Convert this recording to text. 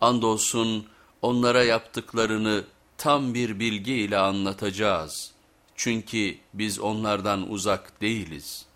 Andolsun onlara yaptıklarını tam bir bilgi ile anlatacağız. Çünkü biz onlardan uzak değiliz.''